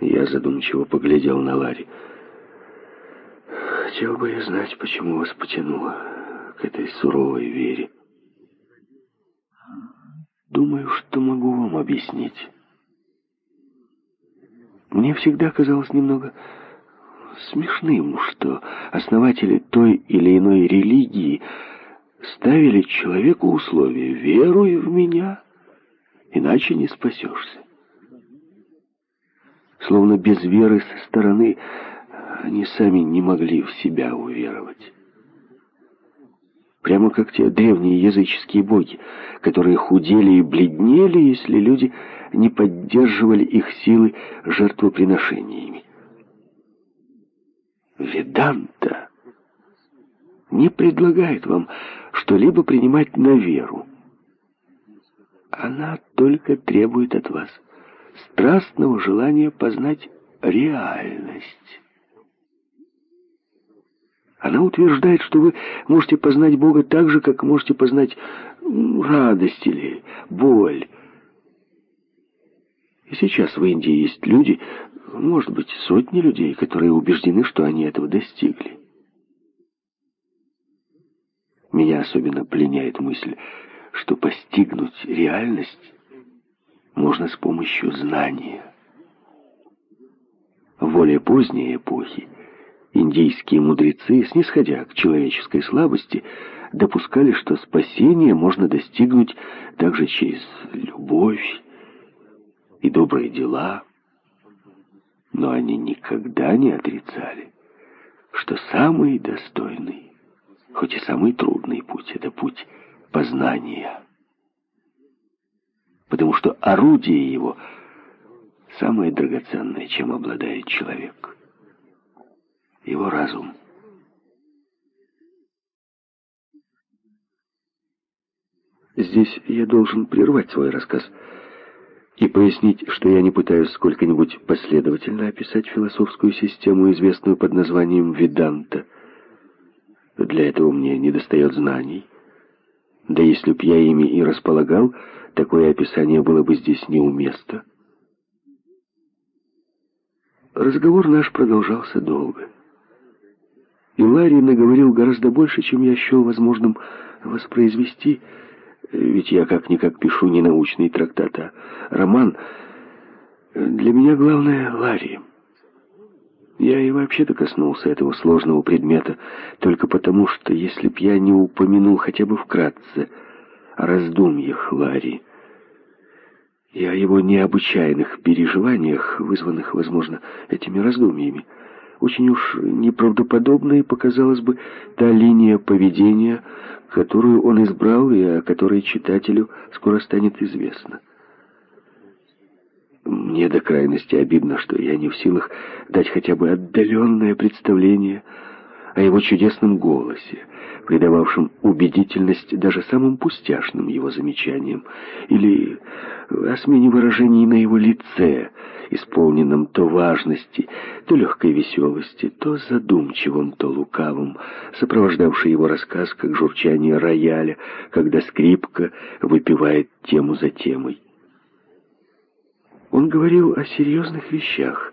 Я задумчиво поглядел на Ларри. Хотел бы я знать, почему вас потянуло к этой суровой вере. Думаю, что могу вам объяснить. Мне всегда казалось немного смешным, что основатели той или иной религии ставили человеку условия «веруй в меня, иначе не спасешься». Словно без веры со стороны они сами не могли в себя уверовать. Прямо как те древние языческие боги, которые худели и бледнели, если люди не поддерживали их силы жертвоприношениями. Веданта не предлагает вам что-либо принимать на веру. Она только требует от вас страстного желания познать реальность. Она утверждает, что вы можете познать Бога так же, как можете познать радость или боль. И сейчас в Индии есть люди, может быть, сотни людей, которые убеждены, что они этого достигли. Меня особенно пленяет мысль, что постигнуть реальность можно с помощью знания. В более поздней эпохи Индийские мудрецы, снисходя к человеческой слабости, допускали, что спасение можно достигнуть также через любовь и добрые дела. Но они никогда не отрицали, что самый достойный, хоть и самый трудный путь, это путь познания. Потому что орудие его самое драгоценное, чем обладает человек его разум. Здесь я должен прервать свой рассказ и пояснить, что я не пытаюсь сколько-нибудь последовательно описать философскую систему, известную под названием Веданта. Для этого мне недостает знаний. Да если б я ими и располагал, такое описание было бы здесь неуместно. Разговор наш продолжался долго. И Ларри наговорил гораздо больше, чем я счел возможным воспроизвести, ведь я как-никак пишу не научный трактат, а роман. Для меня главное — Ларри. Я и вообще-то коснулся этого сложного предмета только потому, что если б я не упомянул хотя бы вкратце раздумьях Ларри и о его необычайных переживаниях, вызванных, возможно, этими раздумьями, очень уж неправдоподобной показалась бы та линия поведения, которую он избрал и о которой читателю скоро станет известно. Мне до крайности обидно, что я не в силах дать хотя бы отдаленное представление о его чудесном голосе, придававшем убедительность даже самым пустяшным его замечаниям, или о смене выражений на его лице, исполненном то важности, то легкой веселости, то задумчивым, то лукавым, сопровождавший его рассказ, как журчание рояля, когда скрипка выпивает тему за темой. Он говорил о серьезных вещах,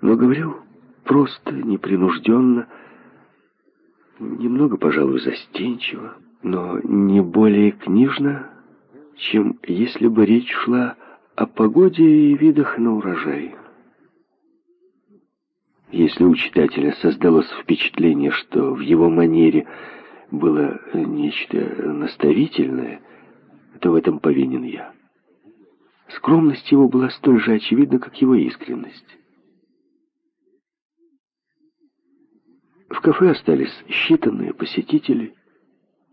но говорил просто, непринужденно, немного, пожалуй, застенчиво, но не более книжно, чем если бы речь шла о погоде и видах на урожай. Если у читателя создалось впечатление, что в его манере было нечто наставительное, то в этом повинен я. Скромность его была столь же очевидна, как его искренность. В кафе остались считанные посетители.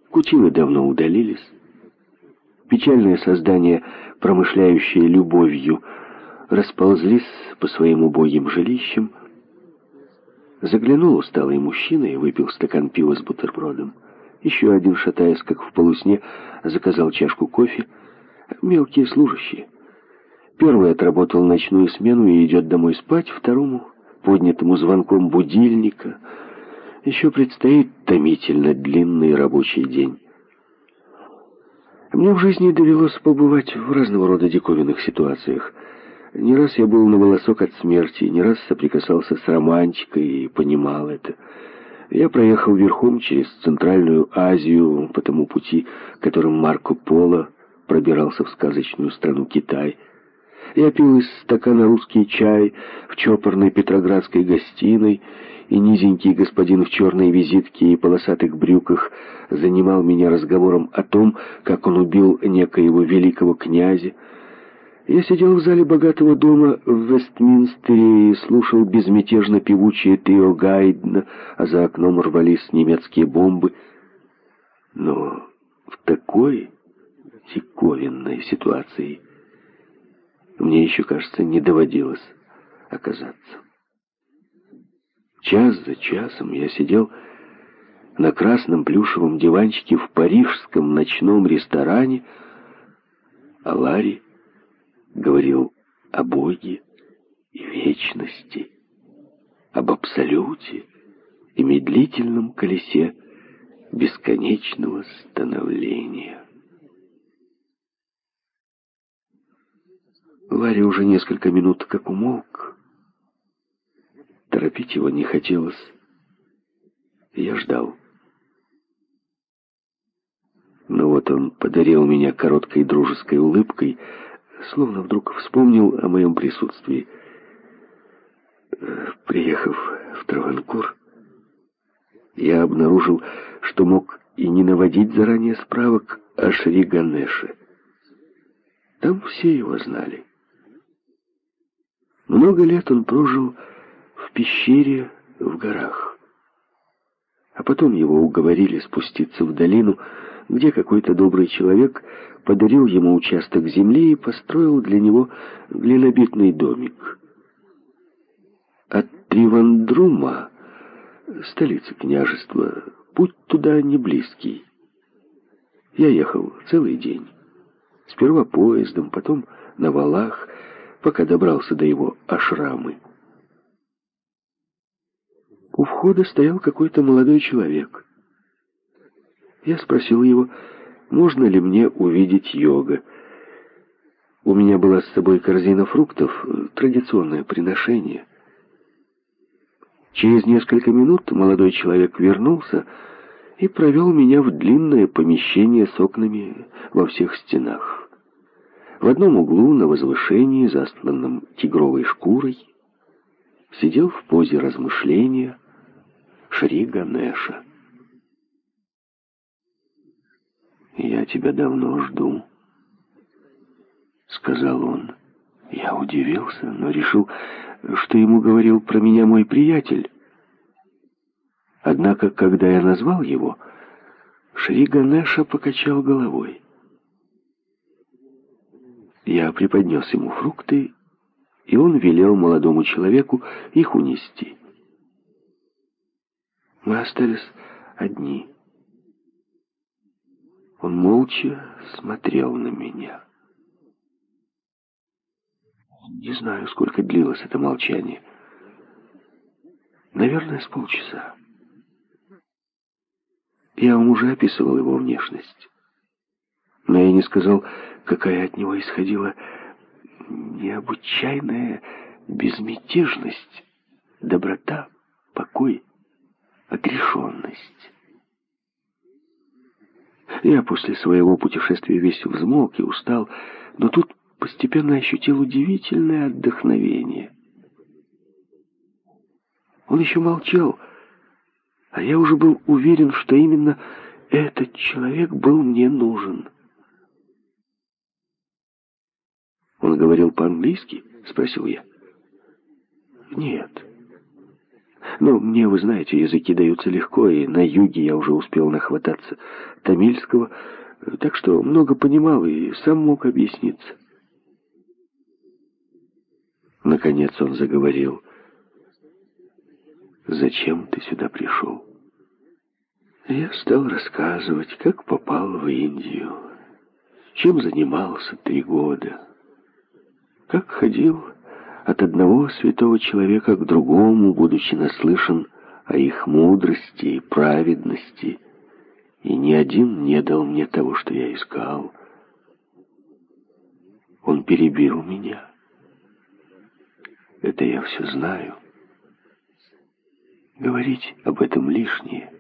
Кутилы давно удалились. Печальные создания, промышляющие любовью, расползлись по своим убогим жилищам. Заглянул усталый мужчина и выпил стакан пива с бутербродом. Еще один, шатаясь, как в полусне, заказал чашку кофе. Мелкие служащие. Первый отработал ночную смену и идет домой спать, второму, поднятому звонком будильника, еще предстоит томительно длинный рабочий день. Мне в жизни довелось побывать в разного рода диковинных ситуациях. Не раз я был на волосок от смерти, не раз соприкасался с романтикой и понимал это. Я проехал верхом через Центральную Азию по тому пути, которым Марко Поло пробирался в сказочную страну Китай. Я пил из стакана русский чай в чопорной петроградской гостиной, и низенький господин в черной визитке и полосатых брюках занимал меня разговором о том, как он убил некоего великого князя, я сидел в зале богатого дома в Вестминстере и слушал безмятежно певучие трио Гайдна, а за окном рвались немецкие бомбы. Но в такой диковинной ситуации мне еще, кажется, не доводилось оказаться. Час за часом я сидел на красном плюшевом диванчике в парижском ночном ресторане, а Ларри говорил о Боге и вечности, об абсолюте и медлительном колесе бесконечного становления. Ларри уже несколько минут как умолк. Торопить его не хотелось. Я ждал. Но вот он подарил меня короткой дружеской улыбкой, словно вдруг вспомнил о моем присутствии. Приехав в Траванкур, я обнаружил, что мог и не наводить заранее справок о Шри Ганеше. Там все его знали. Много лет он прожил в пещере в горах. А потом его уговорили спуститься в долину, где какой-то добрый человек подарил ему участок земли и построил для него глинобитный домик. От Тривандрума, столицы княжества, путь туда не близкий. Я ехал целый день. Сперва поездом, потом на валах, пока добрался до его ашрамы. У входа стоял какой-то молодой человек. Я спросил его, можно ли мне увидеть йога. У меня была с собой корзина фруктов, традиционное приношение. Через несколько минут молодой человек вернулся и провел меня в длинное помещение с окнами во всех стенах. В одном углу на возвышении, застланном тигровой шкурой, сидел в позе размышления Шри Ганеша. «Я тебя давно жду», — сказал он. Я удивился, но решил, что ему говорил про меня мой приятель. Однако, когда я назвал его, Шри Ганеша покачал головой. Я преподнес ему фрукты, и он велел молодому человеку их унести. Мы остались одни. Он молча смотрел на меня. Не знаю, сколько длилось это молчание. Наверное, с полчаса. Я вам уже описывал его внешность. Но я не сказал, какая от него исходила необычайная безмятежность, доброта, покой, отрешенность. Я после своего путешествия весь взмок и устал, но тут постепенно ощутил удивительное отдохновение. Он еще молчал, а я уже был уверен, что именно этот человек был мне нужен. «Он говорил по-английски?» — спросил я. «Нет». Но мне, вы знаете, языки даются легко, и на юге я уже успел нахвататься тамильского, так что много понимал и сам мог объясниться. Наконец он заговорил. «Зачем ты сюда пришел?» Я стал рассказывать, как попал в Индию, чем занимался три года, как ходил от одного святого человека к другому, будучи наслышан о их мудрости и праведности, и ни один не дал мне того, что я искал. Он перебил меня Это я все знаю. Говорить об этом лишнее.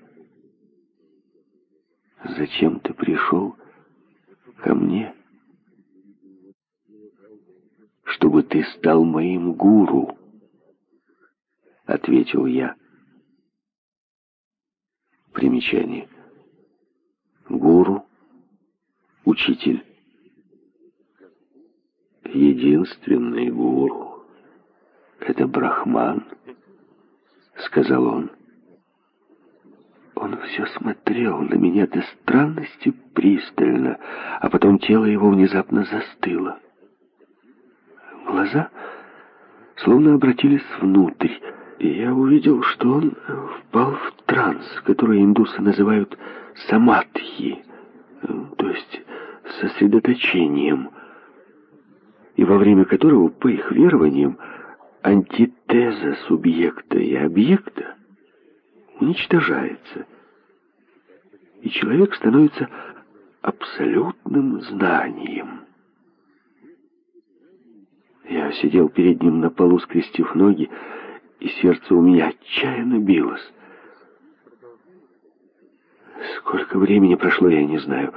Зачем ты пришел ко мне? Чтобы ты стал моим гуру, ответил я. Примечание. Гуру, учитель. Единственный гуру — это Брахман, сказал он. Он все смотрел на меня до странности пристально, а потом тело его внезапно застыло. Глаза словно обратились внутрь, и я увидел, что он впал в транс, который индусы называют самадхи, то есть сосредоточением, и во время которого, по их верованиям, антитеза субъекта и объекта уничтожается, и человек становится абсолютным знанием. Я сидел перед ним на полу, скрестив ноги, и сердце у меня отчаянно билось. Сколько времени прошло, я не знаю.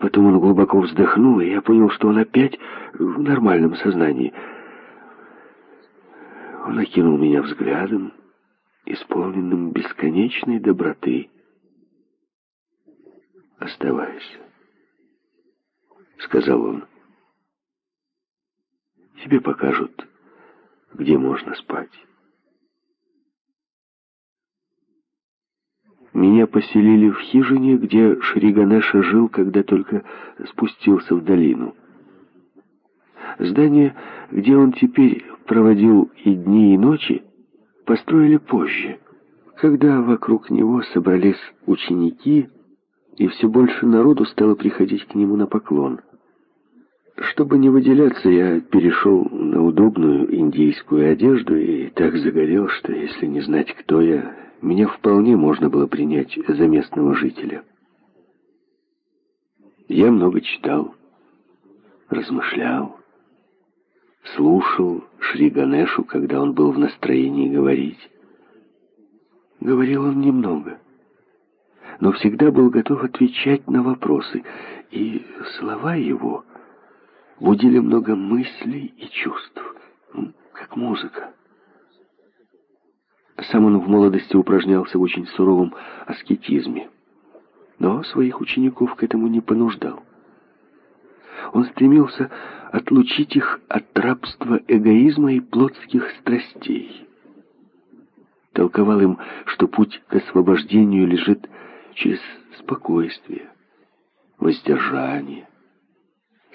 Потом он глубоко вздохнул, и я понял, что он опять в нормальном сознании. Он окинул меня взглядом, исполненным бесконечной доброты. «Оставайся», — сказал он. «Тебе покажут, где можно спать». Меня поселили в хижине, где Шриганеша жил, когда только спустился в долину. Здание, где он теперь проводил и дни, и ночи, построили позже, когда вокруг него собрались ученики, и все больше народу стало приходить к нему на поклон. Чтобы не выделяться, я перешел на удобную индийскую одежду и так загорел, что если не знать, кто я, меня вполне можно было принять за местного жителя. Я много читал, размышлял, слушал Шри Ганешу, когда он был в настроении говорить. Говорил он немного, но всегда был готов отвечать на вопросы, и слова его будили много мыслей и чувств, как музыка. Сам он в молодости упражнялся в очень суровом аскетизме, но своих учеников к этому не понуждал. Он стремился отлучить их от рабства эгоизма и плотских страстей. Толковал им, что путь к освобождению лежит через спокойствие, воздержание,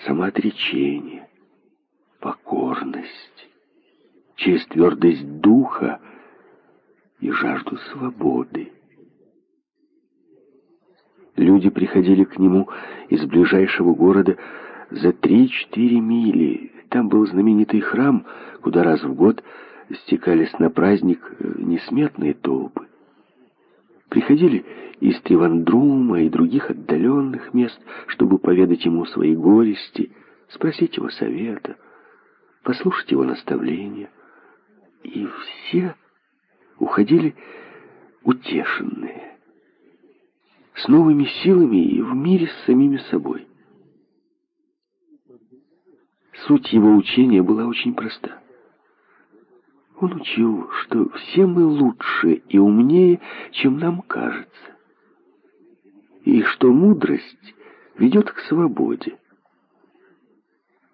самоотречение, покорность, через твердость духа и жажду свободы. Люди приходили к нему из ближайшего города за три-четыре мили. Там был знаменитый храм, куда раз в год стекались на праздник э, несметные толпы. Приходили из Тривандрума и других отдаленных мест, чтобы поведать ему свои горести, спросить его совета, послушать его наставления. И все уходили утешенные, с новыми силами и в мире с самими собой. Суть его учения была очень проста. Он учил, что все мы лучше и умнее, чем нам кажется, и что мудрость ведет к свободе.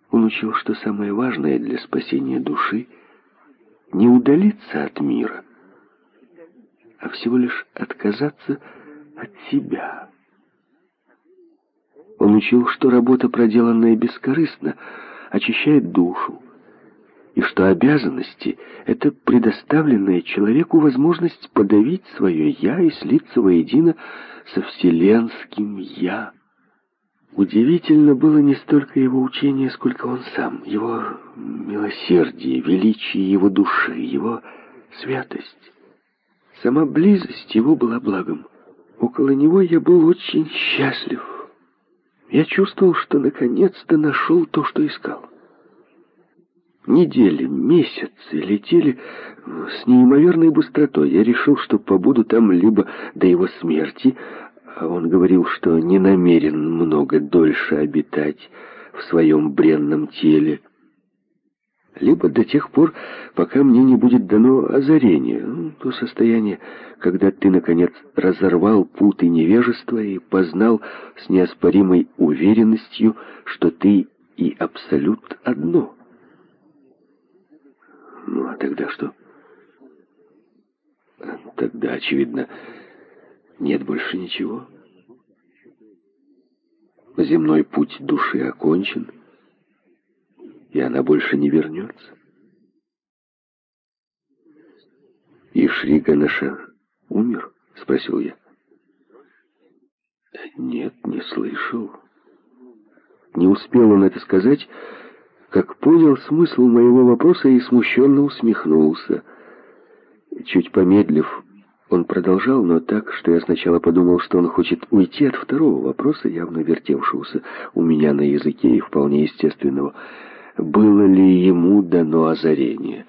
Он учил, что самое важное для спасения души — не удалиться от мира, а всего лишь отказаться от себя. Он учил, что работа, проделанная бескорыстно, очищает душу, и что обязанности — это предоставленная человеку возможность подавить свое «я» и слиться воедино со вселенским «я». Удивительно было не столько его учение, сколько он сам, его милосердие, величие его души, его святость. Сама близость его была благом. Около него я был очень счастлив. Я чувствовал, что наконец-то нашел то, что искал. Недели, месяцы летели с неимоверной быстротой. Я решил, что побуду там либо до его смерти, а он говорил, что не намерен много дольше обитать в своем бренном теле, либо до тех пор, пока мне не будет дано озарение, ну, то состояние, когда ты, наконец, разорвал путы невежества и познал с неоспоримой уверенностью, что ты и абсолют одно. Ну, а тогда что? Тогда, очевидно, нет больше ничего. Земной путь души окончен, и она больше не вернется. «И Шрига наша умер?» — спросил я. «Нет, не слышал». Не успел он это сказать, как понял смысл моего вопроса и смущенно усмехнулся. Чуть помедлив, он продолжал, но так, что я сначала подумал, что он хочет уйти от второго вопроса, явно вертевшегося у меня на языке и вполне естественного. Было ли ему дано озарение?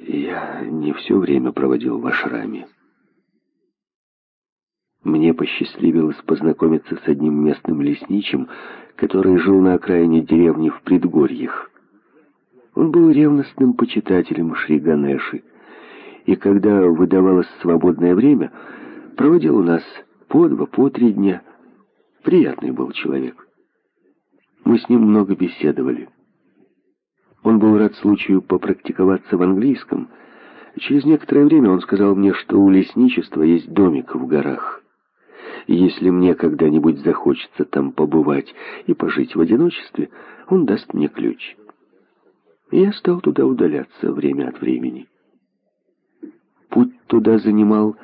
Я не все время проводил в ашраме. Мне посчастливилось познакомиться с одним местным лесничим, который жил на окраине деревни в предгорьях. Он был ревностным почитателем Шри Ганеши, и когда выдавалось свободное время, проводил у нас по два, по три дня. Приятный был человек. Мы с ним много беседовали. Он был рад случаю попрактиковаться в английском. Через некоторое время он сказал мне, что у лесничества есть домик в горах. Если мне когда-нибудь захочется там побывать и пожить в одиночестве, он даст мне ключ. Я стал туда удаляться время от времени. Путь туда занимал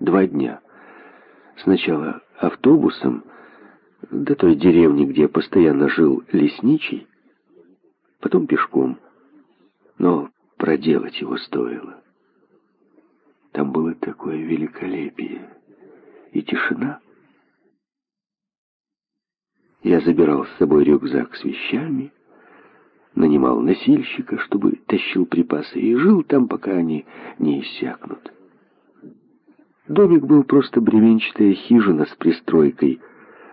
два дня. Сначала автобусом до той деревни, где постоянно жил лесничий, потом пешком. Но проделать его стоило. Там было такое великолепие и тишина. Я забирал с собой рюкзак с вещами, нанимал носильщика, чтобы тащил припасы, и жил там, пока они не иссякнут. Домик был просто бревенчатая хижина с пристройкой,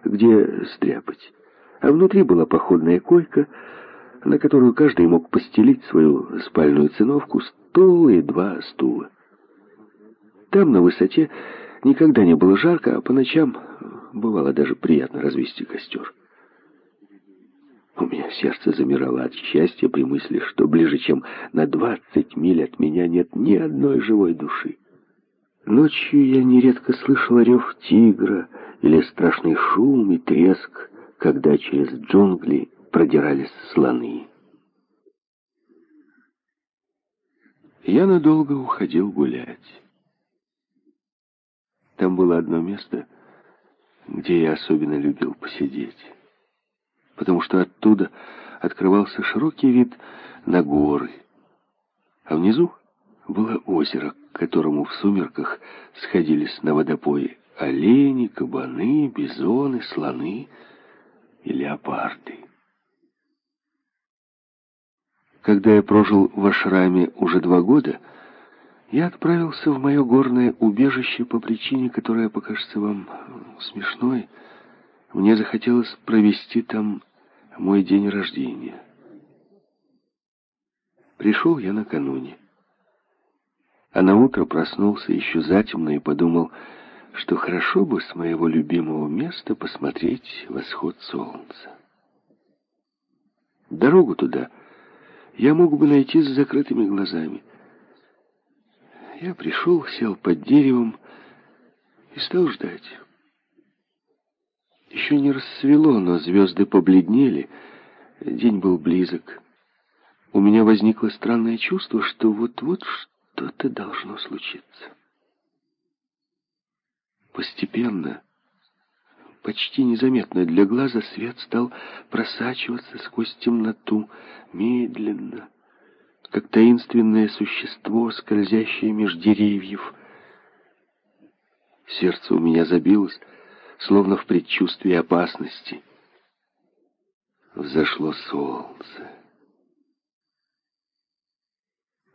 где стряпать. А внутри была походная койка, на которую каждый мог постелить свою спальную циновку, стол и два стула. Там, на высоте, никогда не было жарко, а по ночам бывало даже приятно развести костер. У меня сердце замирало от счастья при мысли, что ближе, чем на двадцать миль от меня нет ни одной живой души. Ночью я нередко слышал рев тигра или страшный шум и треск, когда через джунгли продирались слоны. Я надолго уходил гулять. Там было одно место, где я особенно любил посидеть потому что оттуда открывался широкий вид на горы, а внизу было озеро, к которому в сумерках сходились на водопое олени, кабаны, бизоны, слоны и леопарды. Когда я прожил в Ашраме уже два года, я отправился в мое горное убежище по причине, которая покажется вам смешной. Мне захотелось провести там мой день рождения. Пришел я накануне. А на утро проснулся еще затемно и подумал, что хорошо бы с моего любимого места посмотреть восход солнца. Дорогу туда я мог бы найти с закрытыми глазами. Я пришел, сел под деревом и стал ждать. Еще не рассвело, но звезды побледнели. День был близок. У меня возникло странное чувство, что вот-вот что-то должно случиться. Постепенно, почти незаметно для глаза, свет стал просачиваться сквозь темноту, медленно, как таинственное существо, скользящее меж деревьев. Сердце у меня забилось, словно в предчувствии опасности. Взошло солнце.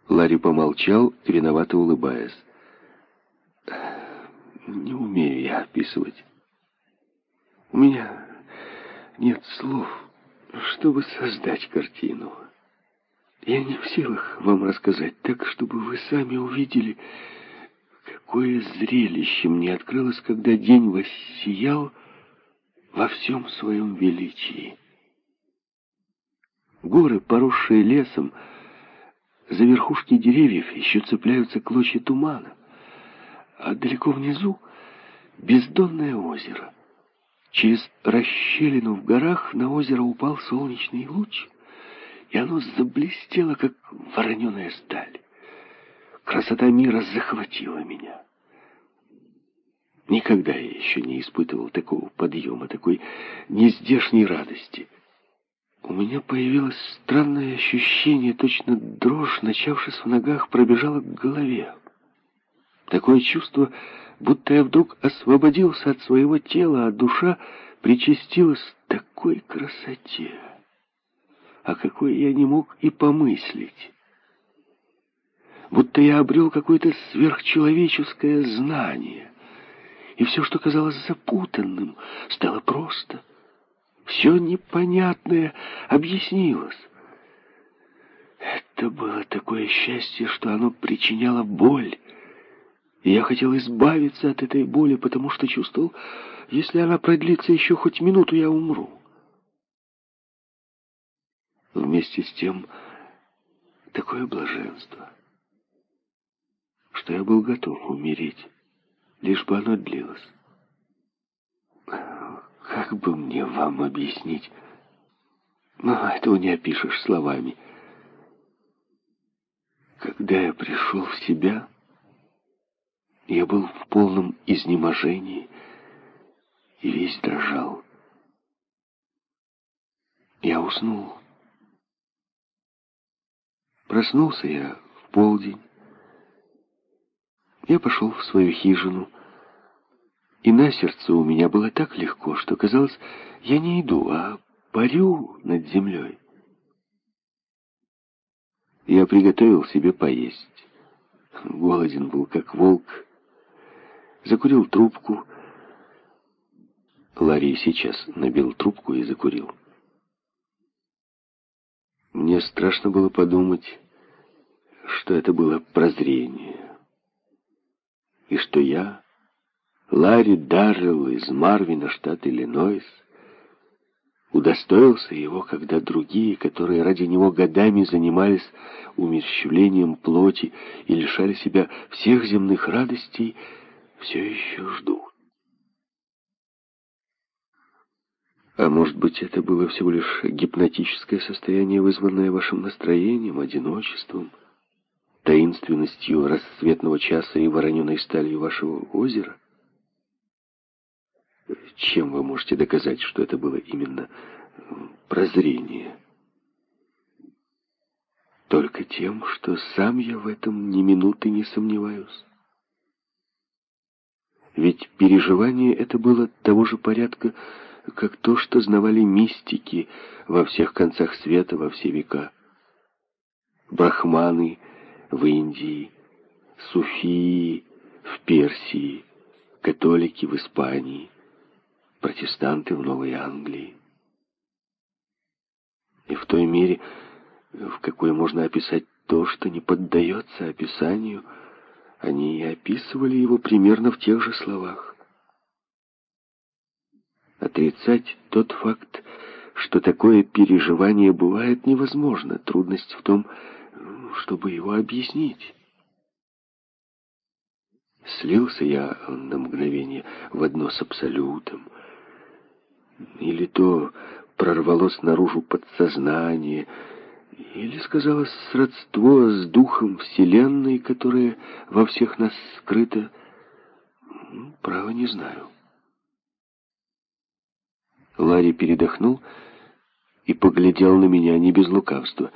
Ларри помолчал, виновато улыбаясь. «Не умею я описывать. У меня нет слов, чтобы создать картину. Я не в силах вам рассказать так, чтобы вы сами увидели, какое зрелище мне открылось, когда день воссиял во всем своем величии. Горы, поросшие лесом, за верхушки деревьев еще цепляются клочья тумана, а далеко внизу бездонное озеро. Через расщелину в горах на озеро упал солнечный луч, и оно заблестело, как вороненая сталь. Красота мира захватила меня. Никогда я еще не испытывал такого подъема, такой нездешней радости. У меня появилось странное ощущение, точно дрожь, начавшись в ногах, пробежала к голове. Такое чувство, будто я вдруг освободился от своего тела, а душа причастилась такой красоте, о какой я не мог и помыслить. Будто я обрел какое-то сверхчеловеческое знание, и все, что казалось запутанным, стало просто — все непонятное объяснилось. Это было такое счастье, что оно причиняло боль. И я хотел избавиться от этой боли, потому что чувствовал, если она продлится еще хоть минуту, я умру. Вместе с тем, такое блаженство, что я был готов умереть, лишь бы оно длилось. Как бы мне вам объяснить? Но этого не опишешь словами. Когда я пришел в себя, я был в полном изнеможении и весь дрожал. Я уснул. Проснулся я в полдень. Я пошел в свою хижину, и на сердце у меня было так легко, что казалось, я не иду, а парю над землей. Я приготовил себе поесть. Голоден был, как волк. Закурил трубку. Ларри сейчас набил трубку и закурил. Мне страшно было подумать, что это было прозрение. И что я Ларри Даррелл из Марвина, штат Иллинойс, удостоился его, когда другие, которые ради него годами занимались умерщвлением плоти и лишали себя всех земных радостей, все еще ждут. А может быть, это было всего лишь гипнотическое состояние, вызванное вашим настроением, одиночеством, таинственностью рассветного часа и вороненой сталью вашего озера? Чем вы можете доказать, что это было именно прозрение? Только тем, что сам я в этом ни минуты не сомневаюсь. Ведь переживание это было того же порядка, как то, что знавали мистики во всех концах света во все века. Брахманы в Индии, суфии в Персии, католики в Испании, протестанты в Новой Англии. И в той мере, в какой можно описать то, что не поддается описанию, они и описывали его примерно в тех же словах. Отрицать тот факт, что такое переживание бывает невозможно. Трудность в том, чтобы его объяснить. Слился я на мгновение в одно с Абсолютом, или то прорвалось наружу подсознание, или сказалось сродство с духом Вселенной, которое во всех нас скрыто. Право не знаю. Ларри передохнул и поглядел на меня не без лукавства.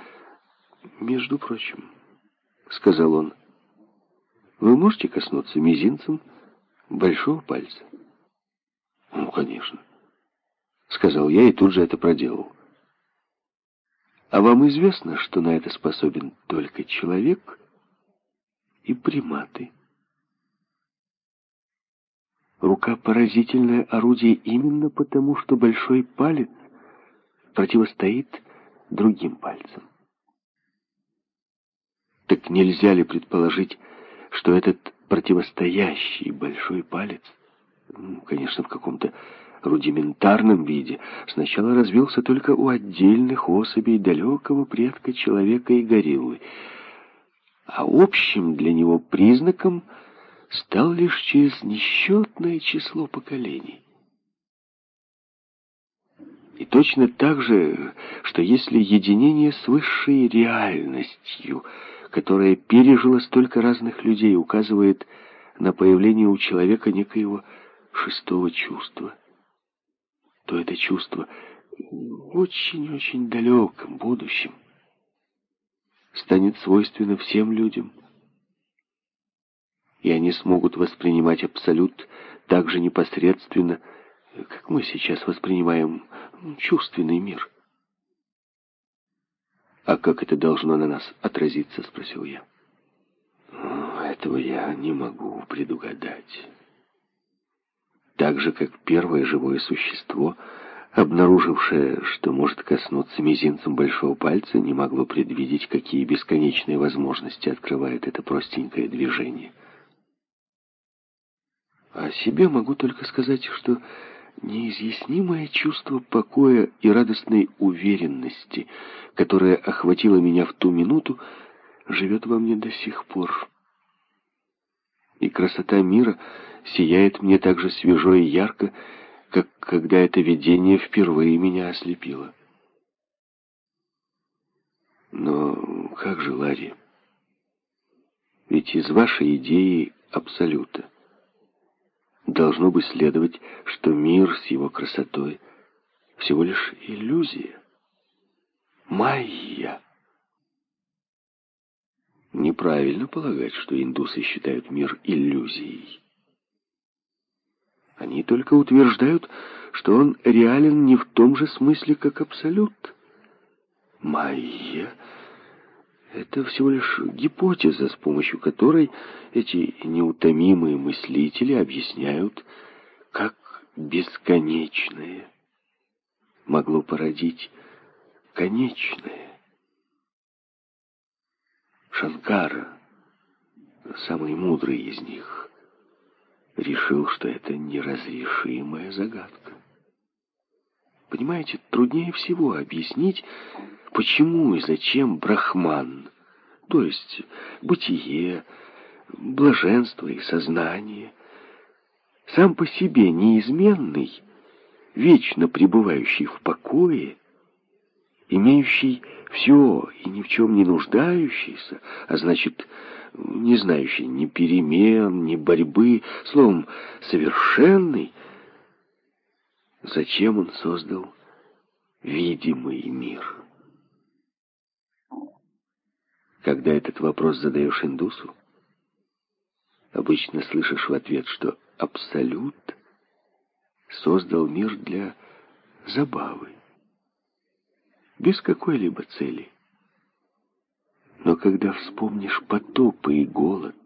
«Между прочим», — сказал он, — «вы можете коснуться мизинцем большого пальца?» «Ну, конечно». — сказал я и тут же это проделал. А вам известно, что на это способен только человек и приматы. Рука — поразительное орудие именно потому, что большой палец противостоит другим пальцам. Так нельзя ли предположить, что этот противостоящий большой палец, ну, конечно, в каком-то рудиментарном виде, сначала развился только у отдельных особей далекого предка человека и гориллы, а общим для него признаком стал лишь через несчетное число поколений. И точно так же, что если единение с высшей реальностью, которая пережила столько разных людей, указывает на появление у человека некоего шестого чувства, то это чувство в очень-очень далеком будущем станет свойственно всем людям. И они смогут воспринимать абсолют так же непосредственно, как мы сейчас воспринимаем чувственный мир. «А как это должно на нас отразиться?» — спросил я. «Этого я не могу предугадать» так же, как первое живое существо, обнаружившее, что может коснуться мизинцем большого пальца, не могло предвидеть, какие бесконечные возможности открывает это простенькое движение. О себе могу только сказать, что неизъяснимое чувство покоя и радостной уверенности, которое охватило меня в ту минуту, живет во мне до сих пор. И красота мира — сияет мне так же свежо и ярко, как когда это видение впервые меня ослепило. Но как же, Ларри? Ведь из вашей идеи абсолюта должно бы следовать, что мир с его красотой всего лишь иллюзия. Майя. Неправильно полагать, что индусы считают мир иллюзией. Они только утверждают, что он реален не в том же смысле, как абсолют. Майя — это всего лишь гипотеза, с помощью которой эти неутомимые мыслители объясняют, как бесконечное могло породить конечное. Шанкара, самый мудрый из них, решил, что это неразрешимая загадка. Понимаете, труднее всего объяснить, почему и зачем брахман, то есть бытие, блаженство и сознание, сам по себе неизменный, вечно пребывающий в покое, имеющий все и ни в чем не нуждающийся, а значит, не знающий ни перемен, ни борьбы, словом, совершенный, зачем он создал видимый мир? Когда этот вопрос задаешь индусу, обычно слышишь в ответ, что Абсолют создал мир для забавы, без какой-либо цели. Но когда вспомнишь потопы и голод,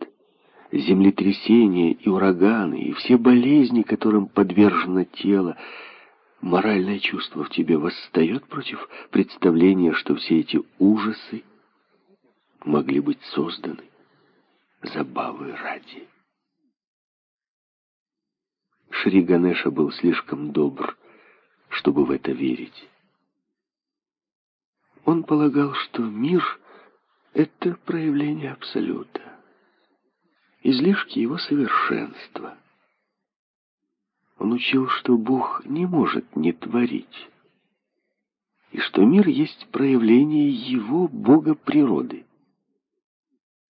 землетрясения и ураганы, и все болезни, которым подвержено тело, моральное чувство в тебе восстает против представления, что все эти ужасы могли быть созданы забавы ради. Шри Ганеша был слишком добр, чтобы в это верить. Он полагал, что мир — это проявление Абсолюта, излишки его совершенства. Он учил, что Бог не может не творить, и что мир есть проявление его Бога природы.